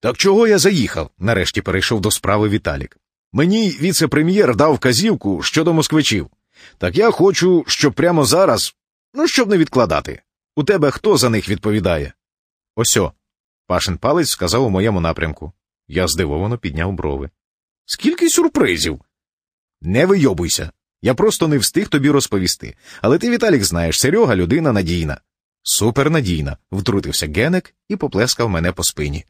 Так чого я заїхав? нарешті перейшов до справи Віталік. Мені віце-прем'єр дав вказівку щодо москвичів. Так я хочу, щоб прямо зараз, ну щоб не відкладати. У тебе хто за них відповідає? Осьо. Пашин палець сказав у моєму напрямку. Я здивовано підняв брови. Скільки сюрпризів? Не вийобуйся. Я просто не встиг тобі розповісти. Але ти, Віталік, знаєш, Серега людина надійна. Супернадійна, втрутився Генек і поплескав мене по спині.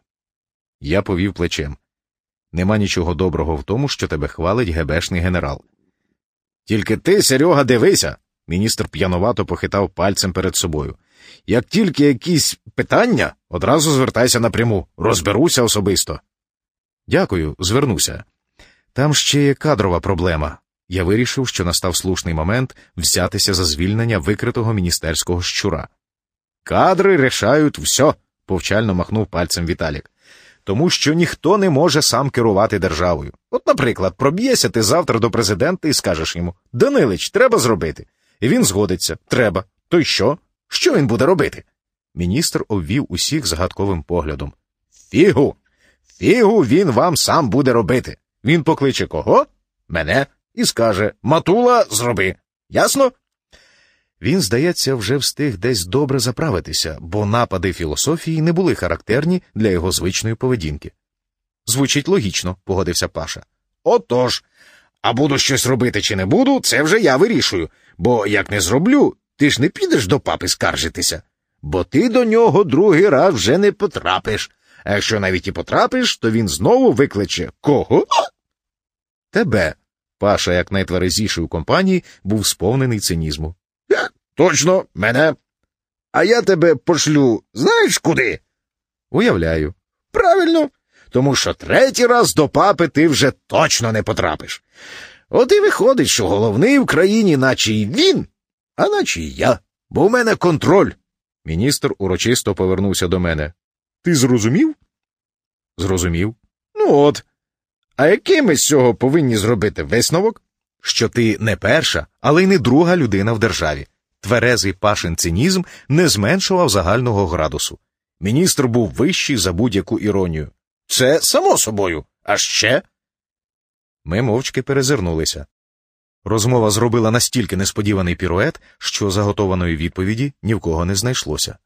Я повів плечем. Нема нічого доброго в тому, що тебе хвалить гебешний генерал. Тільки ти, Серега, дивися. Міністр п'яновато похитав пальцем перед собою. Як тільки якісь питання, одразу звертайся напряму, розберуся особисто. Дякую, звернуся. Там ще є кадрова проблема. Я вирішив, що настав слушний момент взятися за звільнення викритого міністерського щура. Кадри рішають все, повчально махнув пальцем Віталік. Тому що ніхто не може сам керувати державою. От, наприклад, проб'єся ти завтра до президента і скажеш йому Данилич, треба зробити. І він згодиться, треба. То й що? Що він буде робити? Міністр обвів усіх загадковим поглядом. Фігу. Фігу він вам сам буде робити. Він покличе кого? Мене, і скаже Матула, зроби. Ясно? Він, здається, вже встиг десь добре заправитися, бо напади філософії не були характерні для його звичної поведінки. Звучить логічно, погодився Паша. Отож. А буду щось робити чи не буду, це вже я вирішую. Бо як не зроблю, ти ж не підеш до папи скаржитися. Бо ти до нього другий раз вже не потрапиш. А якщо навіть і потрапиш, то він знову викличе кого? Тебе. Паша, як найтверезіший у компанії, був сповнений цинізму. Точно, мене. А я тебе пошлю знаєш куди? Уявляю. Правильно, тому що третій раз до папи ти вже точно не потрапиш. От і виходить, що головний в країні, наче й він, а наче й я, бо в мене контроль. Міністр урочисто повернувся до мене. Ти зрозумів? Зрозумів. Ну от. А який ми з цього повинні зробити висновок? Що ти не перша, але й не друга людина в державі. Тверезий пашин цинізм не зменшував загального градусу. Міністр був вищий за будь-яку іронію. Це само собою. А ще. Ми мовчки перезирнулися. Розмова зробила настільки несподіваний пірует, що заготованої відповіді ні в кого не знайшлося.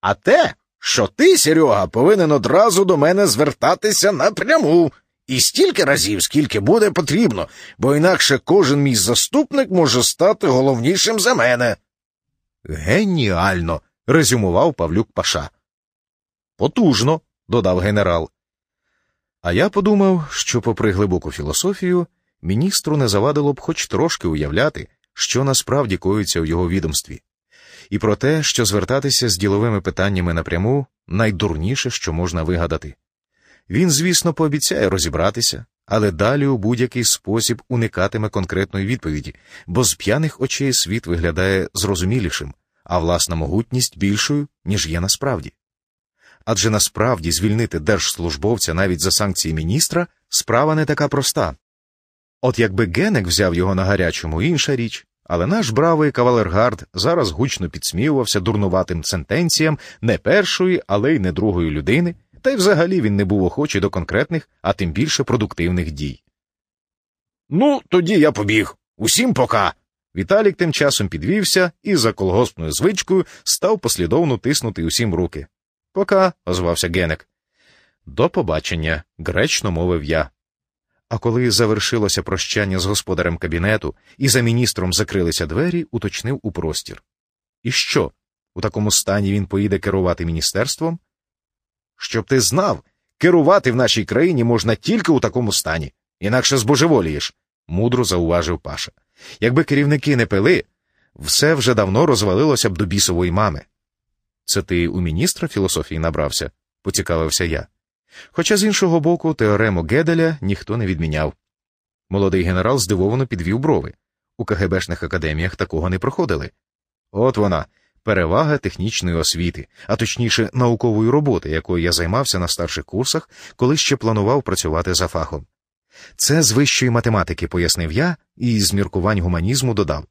А те, що ти, Серега, повинен одразу до мене звертатися напряму, і стільки разів, скільки буде потрібно, бо інакше кожен мій заступник може стати головнішим за мене. Геніально. резюмував Павлюк Паша. Потужно, додав генерал. А я подумав, що, попри глибоку філософію, міністру не завадило б хоч трошки уявляти, що насправді коїться у його відомстві, і про те, що звертатися з діловими питаннями напряму найдурніше, що можна вигадати. Він, звісно, пообіцяє розібратися, але далі у будь-який спосіб уникатиме конкретної відповіді, бо з п'яних очей світ виглядає зрозумілішим, а власна могутність більшою, ніж є насправді. Адже насправді звільнити держслужбовця навіть за санкції міністра справа не така проста. От якби Генек взяв його на гарячому інша річ, але наш бравий кавалергард зараз гучно підсміювався дурнуватим сентенціям не першої, але й не другої людини, та й взагалі він не був охочий до конкретних, а тим більше продуктивних дій. Ну, тоді я побіг. Усім пока. Віталік тим часом підвівся і за колгоспною звичкою став послідовно тиснути усім руки. Пока, озвався Генек. До побачення, гречно мовив я. А коли завершилося прощання з господарем кабінету і за міністром закрилися двері, уточнив у простір. І що? У такому стані він поїде керувати міністерством? Щоб ти знав, керувати в нашій країні можна тільки у такому стані, інакше збожеволієш, мудро зауважив Паша. Якби керівники не пили, все вже давно розвалилося б до бісової мами. Це ти у міністра філософії набрався, поцікавився я. Хоча з іншого боку, теорему Геделя ніхто не відміняв. Молодий генерал здивовано підвів брови. У КГБшних академіях такого не проходили. От вона, перевага технічної освіти, а точніше наукової роботи, якою я займався на старших курсах, коли ще планував працювати за фахом. Це з вищої математики, пояснив я і з міркувань гуманізму додав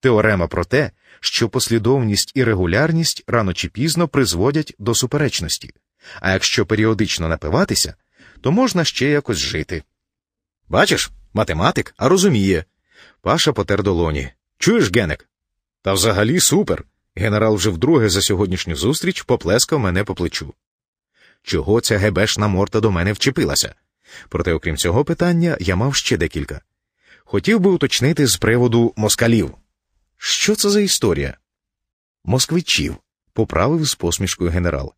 теорема про те, що послідовність і регулярність рано чи пізно призводять до суперечності. А якщо періодично напиватися, то можна ще якось жити. Бачиш, математик, а розуміє. Паша потер долоні. Чуєш, Генек? Та взагалі супер. Генерал вже вдруге за сьогоднішню зустріч поплескав мене по плечу. Чого ця гебешна морта до мене вчепилася? Проте, окрім цього питання, я мав ще декілька. Хотів би уточнити з приводу москалів. Що це за історія? Москвичів, поправив з посмішкою генерал.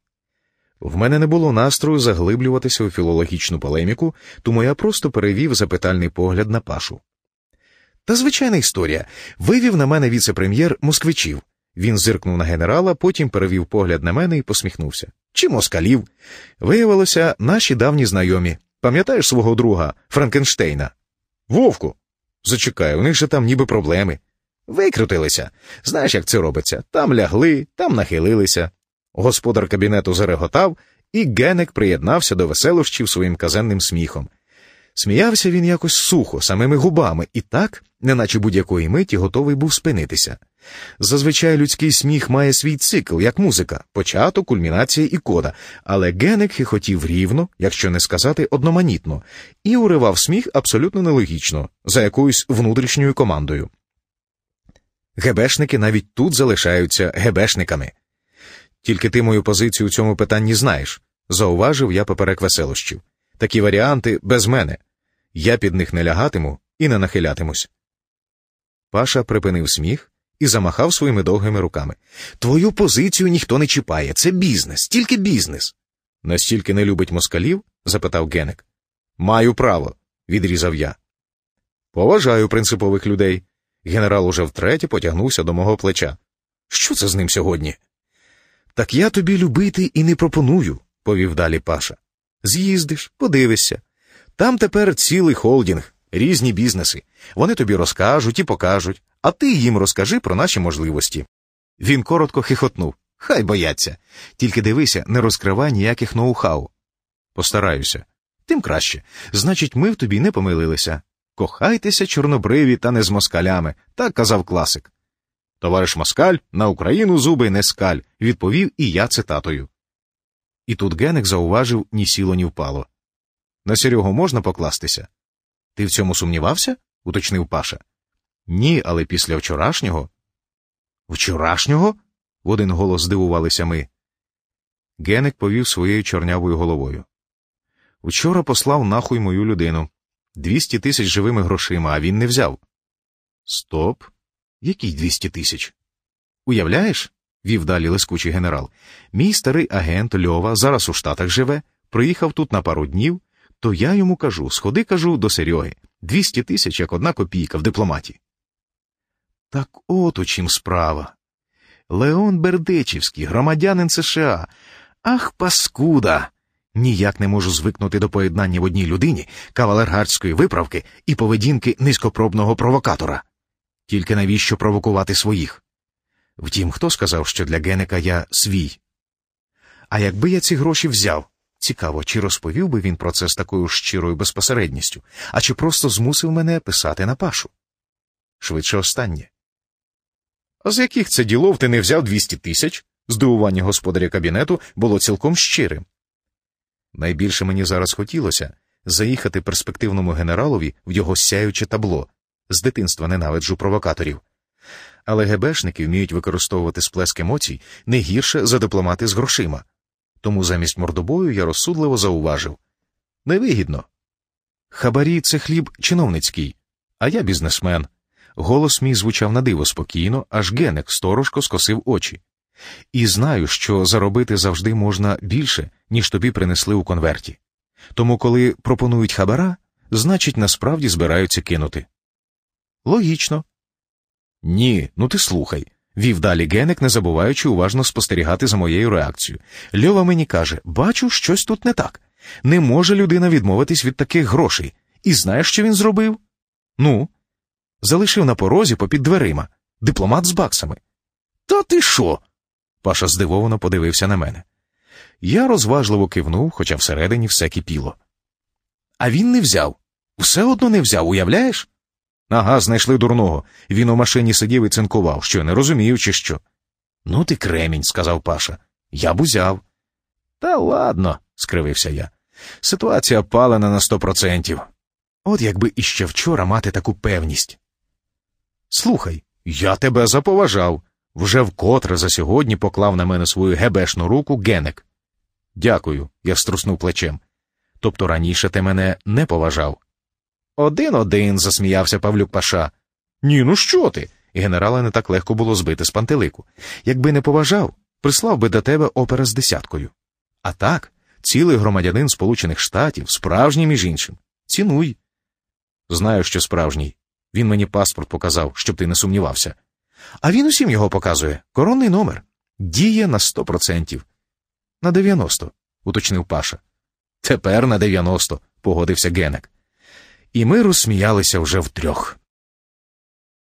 В мене не було настрою заглиблюватися у філологічну полеміку, тому я просто перевів запитальний погляд на пашу. Та звичайна історія. Вивів на мене віце-прем'єр москвичів. Він зиркнув на генерала, потім перевів погляд на мене і посміхнувся. Чи москалів? Виявилося, наші давні знайомі. Пам'ятаєш свого друга Франкенштейна? Вовку. Зачекай, у них же там ніби проблеми. Викрутилися. Знаєш, як це робиться? Там лягли, там нахилилися. Господар кабінету зареготав, і Генек приєднався до веселощів своїм казенним сміхом. Сміявся він якось сухо, самими губами, і так, неначе будь-якої миті, готовий був спинитися. Зазвичай людський сміх має свій цикл, як музика, початок, кульмінація і кода, але Генек хихотів рівно, якщо не сказати одноманітно, і уривав сміх абсолютно нелогічно, за якоюсь внутрішньою командою. Гебешники навіть тут залишаються гебешниками. Тільки ти мою позицію у цьому питанні знаєш, зауважив я поперек веселощів. Такі варіанти без мене. Я під них не лягатиму і не нахилятимусь. Паша припинив сміх і замахав своїми довгими руками. Твою позицію ніхто не чіпає. Це бізнес, тільки бізнес. Настільки не любить москалів? запитав Генек. Маю право, відрізав я. Поважаю принципових людей. Генерал уже втретє потягнувся до мого плеча. Що це з ним сьогодні? Так я тобі любити і не пропоную, повів далі Паша. З'їздиш, подивишся. Там тепер цілий холдинг, різні бізнеси. Вони тобі розкажуть і покажуть, а ти їм розкажи про наші можливості. Він коротко хихотнув. Хай бояться. Тільки дивися, не розкривай ніяких ноу-хау. Постараюся. Тим краще. Значить, ми в тобі не помилилися. Кохайтеся, чорнобриві, та не з москалями, так казав класик. Товариш Москаль на Україну зуби не скаль, відповів і я цитатою. І тут Генек зауважив ні сіло, ні впало. На Серегу можна покластися? Ти в цьому сумнівався? уточнив Паша. Ні, але після вчорашнього. Вчорашнього? в один голос здивувалися ми. Генек повів своєю чорнявою головою. Вчора послав нахуй мою людину. Двісті тисяч живими грошима, а він не взяв. Стоп. Який двісті тисяч? Уявляєш? Вів далі лискучий генерал. Мій старий агент Льова зараз у Штатах живе, приїхав тут на пару днів, то я йому кажу сходи, кажу, до Серьоги. Двісті тисяч, як одна копійка в дипломаті. Так от у чим справа. Леон Бердечівський, громадянин США. Ах, паскуда! Ніяк не можу звикнути до поєднання в одній людині кавалергардської виправки і поведінки низькопробного провокатора. Тільки навіщо провокувати своїх? Втім, хто сказав, що для Генека я свій? А якби я ці гроші взяв, цікаво, чи розповів би він про це з такою щирою безпосередністю, а чи просто змусив мене писати на пашу? Швидше останнє. А з яких це ділов ти не взяв 200 тисяч? Здивування господаря кабінету було цілком щирим. Найбільше мені зараз хотілося заїхати перспективному генералові в його сяюче табло. З дитинства ненавиджу провокаторів. Але ГБшники вміють використовувати сплеск емоцій не гірше за дипломати з грошима. Тому замість мордобою я розсудливо зауважив невигідно. Хабарі це хліб чиновницький, а я бізнесмен. Голос мій звучав на диво спокійно, аж генек сторожко скосив очі. І знаю, що заробити завжди можна більше, ніж тобі принесли у конверті. Тому, коли пропонують хабара, значить, насправді збираються кинути. Логічно. Ні, ну ти слухай. Вів далі Генек, не забуваючи уважно спостерігати за моєю реакцією. Льова мені каже: бачу, щось тут не так. Не може людина відмовитись від таких грошей. І знаєш, що він зробив? Ну, залишив на порозі попід дверима, дипломат з баксами. Та ти що? Паша здивовано подивився на мене. Я розважливо кивнув, хоча всередині все кипіло. А він не взяв. Все одно не взяв, уявляєш? Ага, знайшли дурного. Він у машині сидів і цинкував, що не розумів, чи що. Ну, ти кремінь, сказав Паша. Я б узяв. Та ладно, скривився я. Ситуація палена на сто процентів. От якби іще вчора мати таку певність. Слухай, я тебе заповажав. Вже вкотре за сьогодні поклав на мене свою гебешну руку генек. Дякую, я струснув плечем. Тобто раніше ти мене не поважав. Один один, засміявся Павлюк Паша. Ні, ну що ти? І генерала не так легко було збити з пантелику. Якби не поважав, прислав би до тебе опера з десяткою. А так, цілий громадянин Сполучених Штатів, справжній між іншим. Цінуй. Знаю, що справжній. Він мені паспорт показав, щоб ти не сумнівався. А він усім його показує. Коронний номер. Діє на сто процентів. На дев'яносто, уточнив Паша. Тепер на дев'яносто, погодився Генек. І ми розсміялися вже втрьох.